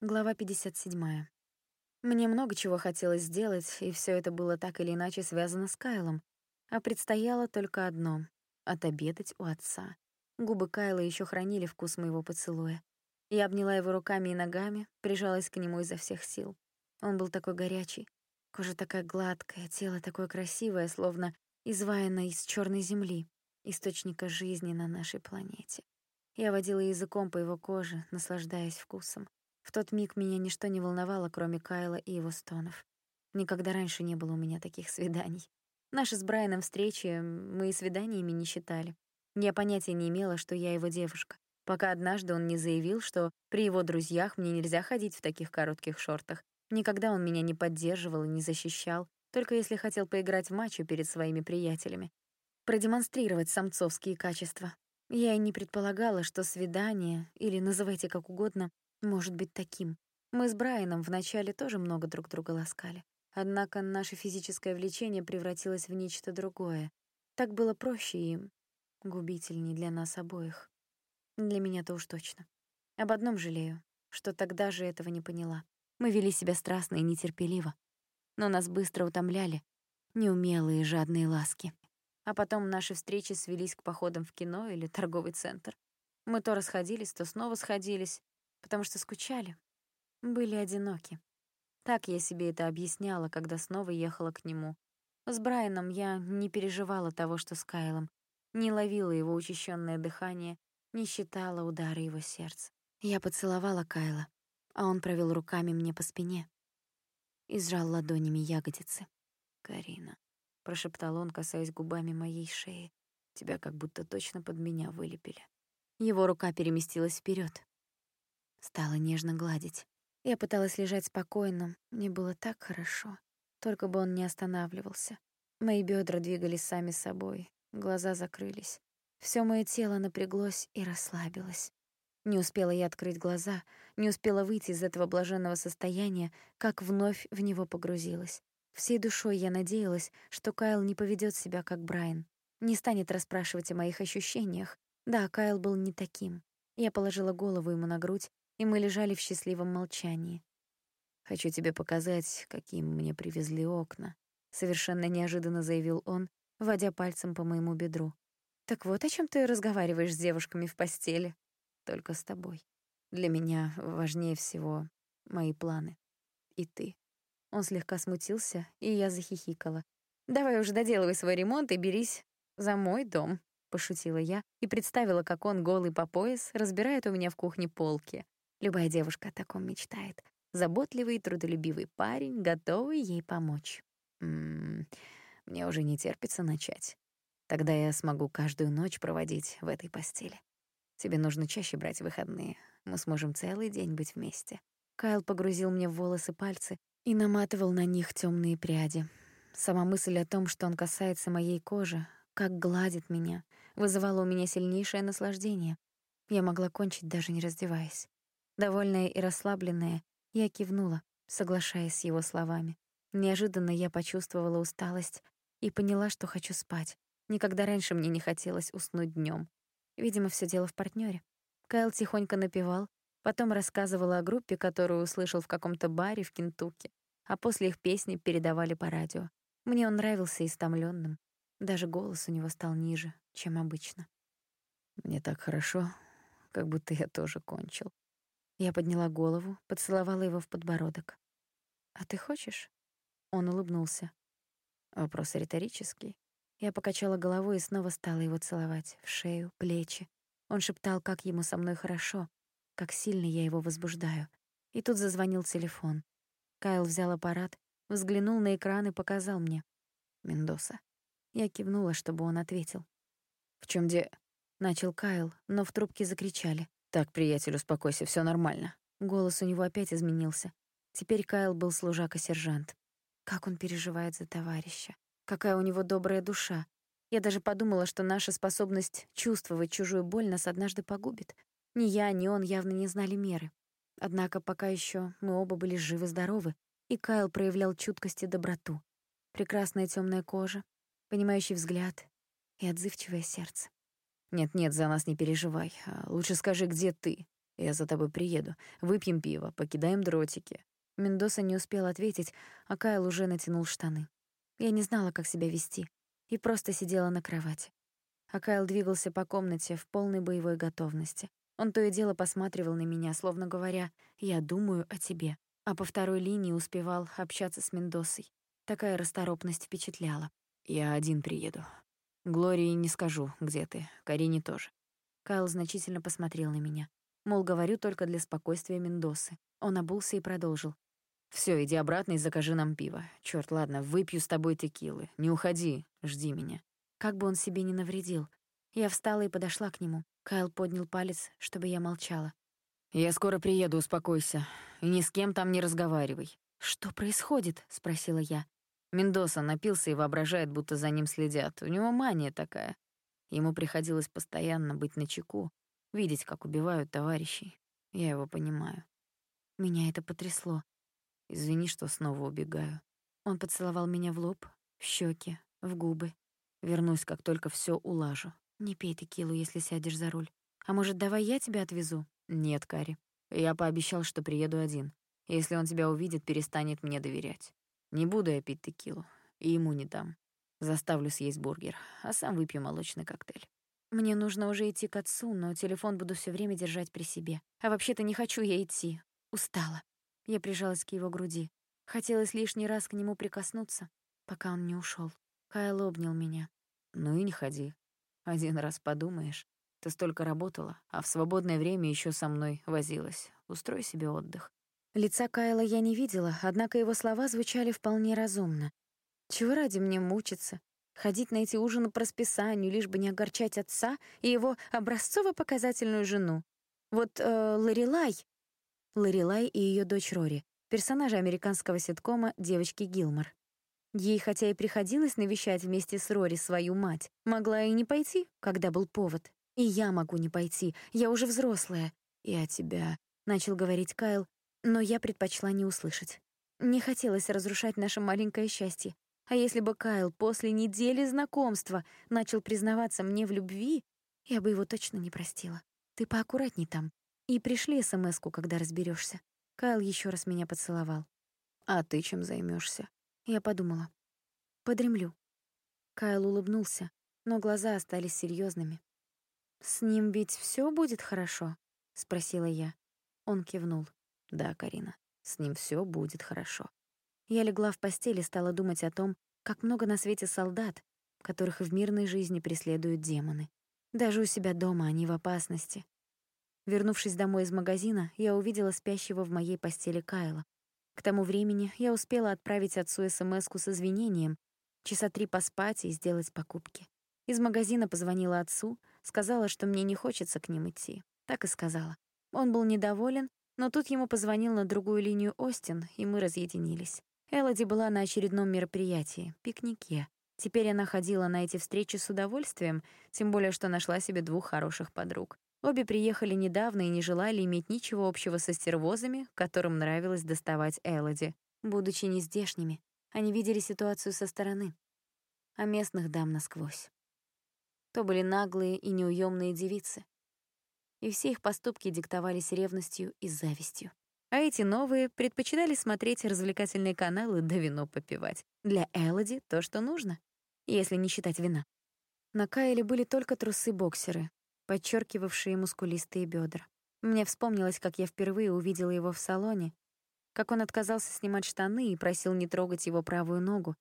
Глава 57. Мне много чего хотелось сделать, и все это было так или иначе связано с Кайлом. А предстояло только одно — отобедать у отца. Губы Кайла еще хранили вкус моего поцелуя. Я обняла его руками и ногами, прижалась к нему изо всех сил. Он был такой горячий, кожа такая гладкая, тело такое красивое, словно изваяно из черной земли, источника жизни на нашей планете. Я водила языком по его коже, наслаждаясь вкусом. В тот миг меня ничто не волновало, кроме Кайла и его стонов. Никогда раньше не было у меня таких свиданий. Наши с Брайаном встречи мы и свиданиями не считали. Я понятия не имела, что я его девушка, пока однажды он не заявил, что при его друзьях мне нельзя ходить в таких коротких шортах. Никогда он меня не поддерживал и не защищал, только если хотел поиграть в матче перед своими приятелями. Продемонстрировать самцовские качества. Я и не предполагала, что свидание, или называйте как угодно, может быть таким. Мы с Брайаном вначале тоже много друг друга ласкали. Однако наше физическое влечение превратилось в нечто другое. Так было проще и губительней для нас обоих. Для меня-то уж точно. Об одном жалею, что тогда же этого не поняла. Мы вели себя страстно и нетерпеливо, но нас быстро утомляли неумелые жадные ласки. А потом наши встречи свелись к походам в кино или торговый центр. Мы то расходились, то снова сходились, потому что скучали, были одиноки. Так я себе это объясняла, когда снова ехала к нему. С Брайаном я не переживала того, что с Кайлом, не ловила его учащенное дыхание, не считала удары его сердца. Я поцеловала Кайла, а он провел руками мне по спине и сжал ладонями ягодицы. «Карина», — прошептал он, касаясь губами моей шеи, — «тебя как будто точно под меня вылепили». Его рука переместилась вперед, Стала нежно гладить. Я пыталась лежать спокойно, мне было так хорошо. Только бы он не останавливался. Мои бедра двигались сами собой, глаза закрылись. Все мое тело напряглось и расслабилось. Не успела я открыть глаза, не успела выйти из этого блаженного состояния, как вновь в него погрузилась. Всей душой я надеялась, что Кайл не поведет себя как Брайан, не станет расспрашивать о моих ощущениях. Да, Кайл был не таким. Я положила голову ему на грудь и мы лежали в счастливом молчании. «Хочу тебе показать, какие мне привезли окна», — совершенно неожиданно заявил он, водя пальцем по моему бедру. «Так вот о чем ты разговариваешь с девушками в постели?» «Только с тобой. Для меня важнее всего мои планы. И ты». Он слегка смутился, и я захихикала. «Давай уже доделывай свой ремонт и берись за мой дом», — пошутила я и представила, как он, голый по пояс, разбирает у меня в кухне полки, Любая девушка о таком мечтает. Заботливый трудолюбивый парень, готовый ей помочь. М -м, мне уже не терпится начать. Тогда я смогу каждую ночь проводить в этой постели. Тебе нужно чаще брать выходные. Мы сможем целый день быть вместе. Кайл погрузил мне в волосы пальцы и наматывал на них темные пряди. Сама мысль о том, что он касается моей кожи, как гладит меня, вызывала у меня сильнейшее наслаждение. Я могла кончить, даже не раздеваясь. Довольная и расслабленная, я кивнула, соглашаясь с его словами. Неожиданно я почувствовала усталость и поняла, что хочу спать. Никогда раньше мне не хотелось уснуть днем. Видимо, все дело в партнере. Кайл тихонько напевал, потом рассказывал о группе, которую услышал в каком-то баре в Кентукки, а после их песни передавали по радио. Мне он нравился истомленным. Даже голос у него стал ниже, чем обычно. «Мне так хорошо, как будто я тоже кончил», я подняла голову, поцеловала его в подбородок. «А ты хочешь?» Он улыбнулся. Вопрос риторический. Я покачала головой и снова стала его целовать. В шею, плечи. Он шептал, как ему со мной хорошо, как сильно я его возбуждаю. И тут зазвонил телефон. Кайл взял аппарат, взглянул на экран и показал мне. «Мендоса». Я кивнула, чтобы он ответил. «В чем де...» — начал Кайл, но в трубке закричали. «Так, приятель, успокойся, все нормально». Голос у него опять изменился. Теперь Кайл был служака-сержант. Как он переживает за товарища. Какая у него добрая душа. Я даже подумала, что наша способность чувствовать чужую боль нас однажды погубит. Ни я, ни он явно не знали меры. Однако пока еще мы оба были живы-здоровы, и Кайл проявлял чуткость и доброту. Прекрасная темная кожа, понимающий взгляд и отзывчивое сердце. «Нет-нет, за нас не переживай. А лучше скажи, где ты?» Я за тобой приеду. Выпьем пиво, покидаем дротики. Мендоса не успел ответить, а Кайл уже натянул штаны. Я не знала, как себя вести, и просто сидела на кровати. А Кайл двигался по комнате в полной боевой готовности. Он то и дело посматривал на меня, словно говоря «я думаю о тебе», а по второй линии успевал общаться с Мендосой. Такая расторопность впечатляла. «Я один приеду. Глории не скажу, где ты, Карине тоже». Кайл значительно посмотрел на меня. Мол, говорю только для спокойствия Мендосы. Он обулся и продолжил. Все, иди обратно и закажи нам пиво. Черт, ладно, выпью с тобой текилы. Не уходи, жди меня». Как бы он себе не навредил. Я встала и подошла к нему. Кайл поднял палец, чтобы я молчала. «Я скоро приеду, успокойся. И ни с кем там не разговаривай». «Что происходит?» — спросила я. Мендоса напился и воображает, будто за ним следят. У него мания такая. Ему приходилось постоянно быть начеку, видеть, как убивают товарищей. Я его понимаю. Меня это потрясло. Извини, что снова убегаю. Он поцеловал меня в лоб, в щеки, в губы. Вернусь, как только все улажу. Не пей текилу, если сядешь за руль. А может, давай я тебя отвезу? Нет, Кари. Я пообещал, что приеду один. Если он тебя увидит, перестанет мне доверять. Не буду я пить текилу. И ему не дам. Заставлю съесть бургер, а сам выпью молочный коктейль. Мне нужно уже идти к отцу, но телефон буду все время держать при себе. А вообще-то не хочу я идти. Устала. Я прижалась к его груди. Хотелось лишний раз к нему прикоснуться, пока он не ушел. Кайл обнял меня. «Ну и не ходи. Один раз подумаешь. Ты столько работала, а в свободное время еще со мной возилась. Устрой себе отдых». Лица Кайла я не видела, однако его слова звучали вполне разумно. Чего ради мне мучиться? Ходить на эти ужины по расписанию, лишь бы не огорчать отца и его образцово-показательную жену. Вот э, Ларилай... Ларилай и ее дочь Рори, персонажи американского ситкома «Девочки Гилмор». Ей, хотя и приходилось навещать вместе с Рори свою мать, могла и не пойти, когда был повод. И я могу не пойти, я уже взрослая. О тебя, — начал говорить Кайл, но я предпочла не услышать. Не хотелось разрушать наше маленькое счастье. А если бы Кайл после недели знакомства начал признаваться мне в любви, я бы его точно не простила. Ты поаккуратней там. И пришли смс когда разберешься. Кайл еще раз меня поцеловал. А ты чем займешься? Я подумала. Подремлю. Кайл улыбнулся, но глаза остались серьезными. «С ним ведь все будет хорошо?» — спросила я. Он кивнул. «Да, Карина, с ним все будет хорошо». Я легла в постели и стала думать о том, как много на свете солдат, которых в мирной жизни преследуют демоны. Даже у себя дома они в опасности. Вернувшись домой из магазина, я увидела спящего в моей постели Кайла. К тому времени я успела отправить отцу смс с извинением, часа три поспать и сделать покупки. Из магазина позвонила отцу, сказала, что мне не хочется к ним идти. Так и сказала. Он был недоволен, но тут ему позвонил на другую линию Остин, и мы разъединились. Элоди была на очередном мероприятии — пикнике. Теперь она ходила на эти встречи с удовольствием, тем более что нашла себе двух хороших подруг. Обе приехали недавно и не желали иметь ничего общего со стервозами, которым нравилось доставать Элоди. Будучи нездешними, они видели ситуацию со стороны, а местных дам насквозь. То были наглые и неуемные девицы. И все их поступки диктовались ревностью и завистью. А эти новые предпочитали смотреть развлекательные каналы да вино попивать. Для Элоди то, что нужно, если не считать вина. На Кайле были только трусы-боксеры, подчеркивавшие мускулистые бедра. Мне вспомнилось, как я впервые увидела его в салоне, как он отказался снимать штаны и просил не трогать его правую ногу.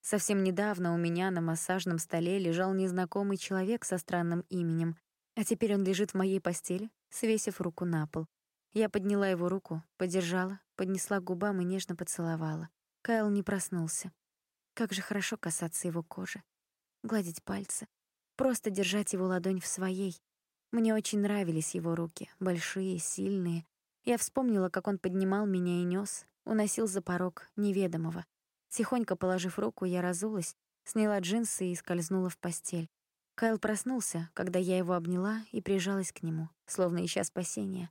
Совсем недавно у меня на массажном столе лежал незнакомый человек со странным именем, а теперь он лежит в моей постели, свесив руку на пол. Я подняла его руку, подержала, поднесла к губам и нежно поцеловала. Кайл не проснулся. Как же хорошо касаться его кожи, гладить пальцы, просто держать его ладонь в своей, мне очень нравились его руки, большие, сильные. Я вспомнила, как он поднимал меня и нёс, уносил за порог неведомого. Тихонько положив руку, я разулась, сняла джинсы и скользнула в постель. Кайл проснулся, когда я его обняла и прижалась к нему, словно ища спасения.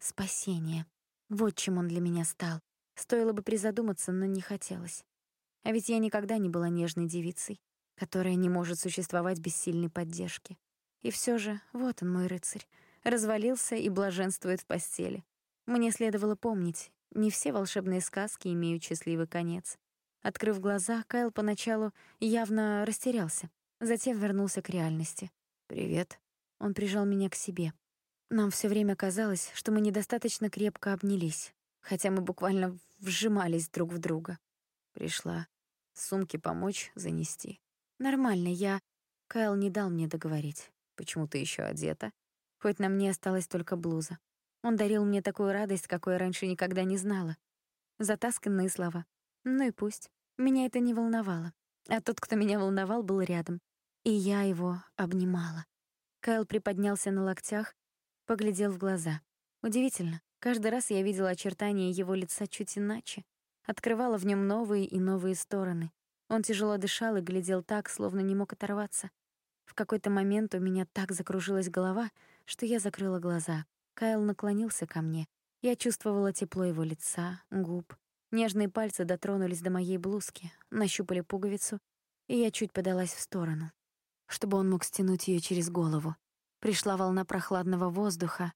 Спасение. Вот чем он для меня стал. Стоило бы призадуматься, но не хотелось. А ведь я никогда не была нежной девицей, которая не может существовать без сильной поддержки. И все же, вот он, мой рыцарь. развалился и блаженствует в постели. Мне следовало помнить, не все волшебные сказки имеют счастливый конец. Открыв глаза, Кайл поначалу явно растерялся, затем вернулся к реальности. «Привет». Он прижал меня к себе. Нам все время казалось, что мы недостаточно крепко обнялись, хотя мы буквально вжимались друг в друга. Пришла. Сумки помочь занести. Нормально, я... Кайл не дал мне договорить. Почему ты еще одета? Хоть на мне осталась только блуза. Он дарил мне такую радость, какой я раньше никогда не знала. Затасканные слова. Ну и пусть. Меня это не волновало. А тот, кто меня волновал, был рядом. И я его обнимала. Кайл приподнялся на локтях, поглядел в глаза. Удивительно, каждый раз я видела очертания его лица чуть иначе, открывала в нем новые и новые стороны. Он тяжело дышал и глядел так, словно не мог оторваться. В какой-то момент у меня так закружилась голова, что я закрыла глаза. Кайл наклонился ко мне. Я чувствовала тепло его лица, губ. Нежные пальцы дотронулись до моей блузки, нащупали пуговицу, и я чуть подалась в сторону, чтобы он мог стянуть ее через голову. Пришла волна прохладного воздуха,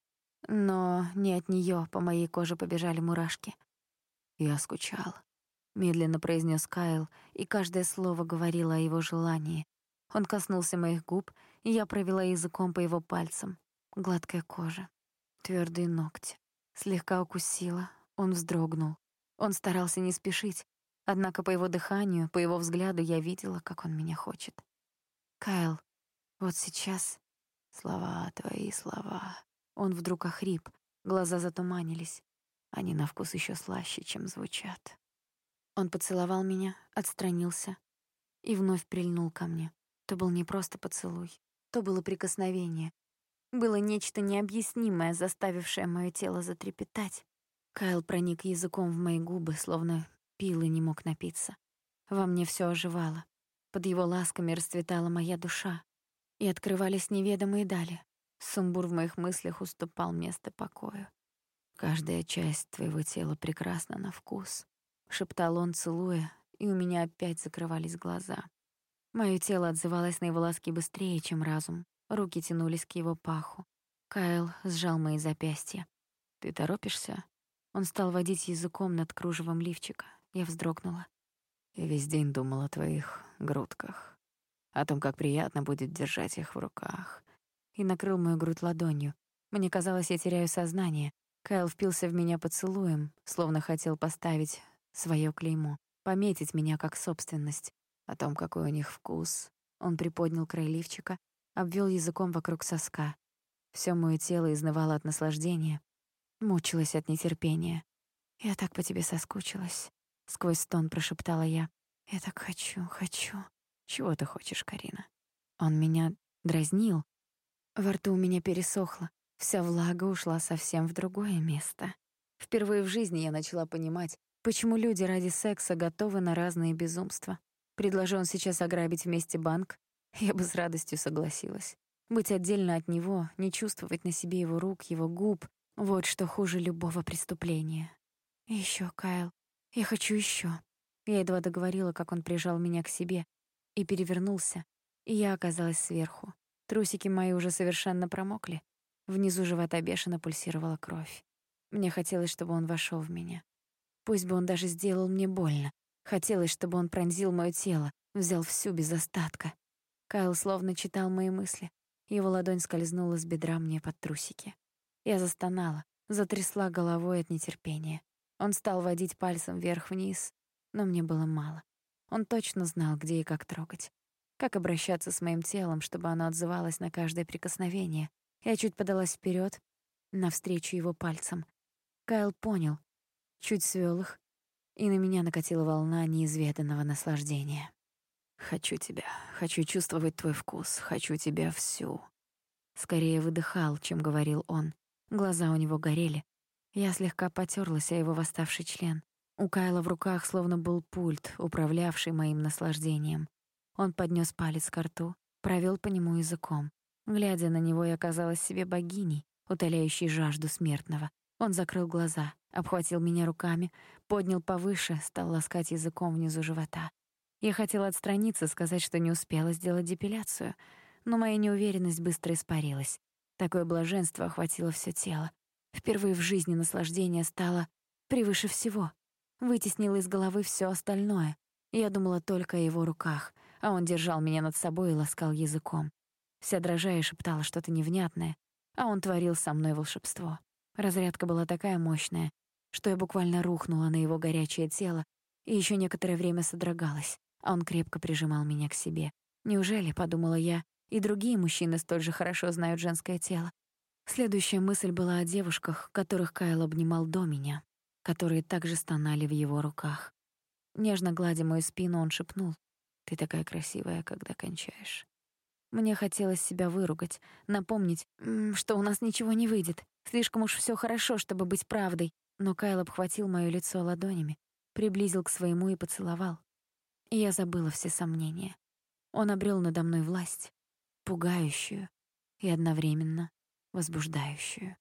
но не от нее по моей коже побежали мурашки. Я скучал. Медленно произнес Кайл, и каждое слово говорило о его желании. Он коснулся моих губ, и я провела языком по его пальцам. Гладкая кожа, твердые ногти. Слегка укусила, он вздрогнул. Он старался не спешить, однако по его дыханию, по его взгляду я видела, как он меня хочет. «Кайл, вот сейчас...» «Слова твои, слова...» Он вдруг охрип, глаза затуманились. Они на вкус еще слаще, чем звучат. Он поцеловал меня, отстранился и вновь прильнул ко мне. То был не просто поцелуй, то было прикосновение. Было нечто необъяснимое, заставившее мое тело затрепетать. Кайл проник языком в мои губы, словно пил и не мог напиться. Во мне все оживало. Под его ласками расцветала моя душа. И открывались неведомые дали. Сумбур в моих мыслях уступал место покою. Каждая часть твоего тела прекрасна на вкус шептал он, целуя, и у меня опять закрывались глаза. Моё тело отзывалось на его ласки быстрее, чем разум. Руки тянулись к его паху. Кайл сжал мои запястья. «Ты торопишься?» Он стал водить языком над кружевом лифчика. Я вздрогнула. Я весь день думал о твоих грудках, о том, как приятно будет держать их в руках. И накрыл мою грудь ладонью. Мне казалось, я теряю сознание. Кайл впился в меня поцелуем, словно хотел поставить свое клеймо, пометить меня как собственность. О том, какой у них вкус. Он приподнял край лифчика, обвел языком вокруг соска. Все мое тело изнывало от наслаждения, мучилось от нетерпения. «Я так по тебе соскучилась», — сквозь стон прошептала я. «Я так хочу, хочу». «Чего ты хочешь, Карина?» Он меня дразнил. Во рту у меня пересохло. Вся влага ушла совсем в другое место. Впервые в жизни я начала понимать, Почему люди ради секса готовы на разные безумства? Предложи он сейчас ограбить вместе банк, я бы с радостью согласилась. Быть отдельно от него, не чувствовать на себе его рук, его губ — вот что хуже любого преступления. И ещё, Кайл, я хочу ещё. Я едва договорила, как он прижал меня к себе и перевернулся, и я оказалась сверху. Трусики мои уже совершенно промокли. Внизу живота бешено пульсировала кровь. Мне хотелось, чтобы он вошёл в меня. Пусть бы он даже сделал мне больно. Хотелось, чтобы он пронзил моё тело, взял всю без остатка. Кайл словно читал мои мысли. Его ладонь скользнула с бедра мне под трусики. Я застонала, затрясла головой от нетерпения. Он стал водить пальцем вверх-вниз, но мне было мало. Он точно знал, где и как трогать. Как обращаться с моим телом, чтобы оно отзывалось на каждое прикосновение. Я чуть подалась вперед, навстречу его пальцам. Кайл понял, чуть свёл их, и на меня накатила волна неизведанного наслаждения. «Хочу тебя, хочу чувствовать твой вкус, хочу тебя всю». Скорее выдыхал, чем говорил он. Глаза у него горели. Я слегка потёрлась о его восставший член. У Кайла в руках словно был пульт, управлявший моим наслаждением. Он поднёс палец к рту, провёл по нему языком. Глядя на него, я казалась себе богиней, утоляющей жажду смертного. Он закрыл глаза, обхватил меня руками, поднял повыше, стал ласкать языком внизу живота. Я хотела отстраниться, сказать, что не успела сделать депиляцию, но моя неуверенность быстро испарилась. Такое блаженство охватило все тело. Впервые в жизни наслаждение стало превыше всего. Вытеснило из головы все остальное. Я думала только о его руках, а он держал меня над собой и ласкал языком. Вся дрожа и шептала что-то невнятное, а он творил со мной волшебство. Разрядка была такая мощная, что я буквально рухнула на его горячее тело и еще некоторое время содрогалась, а он крепко прижимал меня к себе. Неужели, подумала я, и другие мужчины столь же хорошо знают женское тело? Следующая мысль была о девушках, которых Кайл обнимал до меня, которые также стонали в его руках. Нежно гладя мою спину, он шепнул: "Ты такая красивая, когда кончаешь". Мне хотелось себя выругать, напомнить, что у нас ничего не выйдет. Слишком уж все хорошо, чтобы быть правдой. Но Кайл обхватил моё лицо ладонями, приблизил к своему и поцеловал. И я забыла все сомнения. Он обрел надо мной власть, пугающую и одновременно возбуждающую.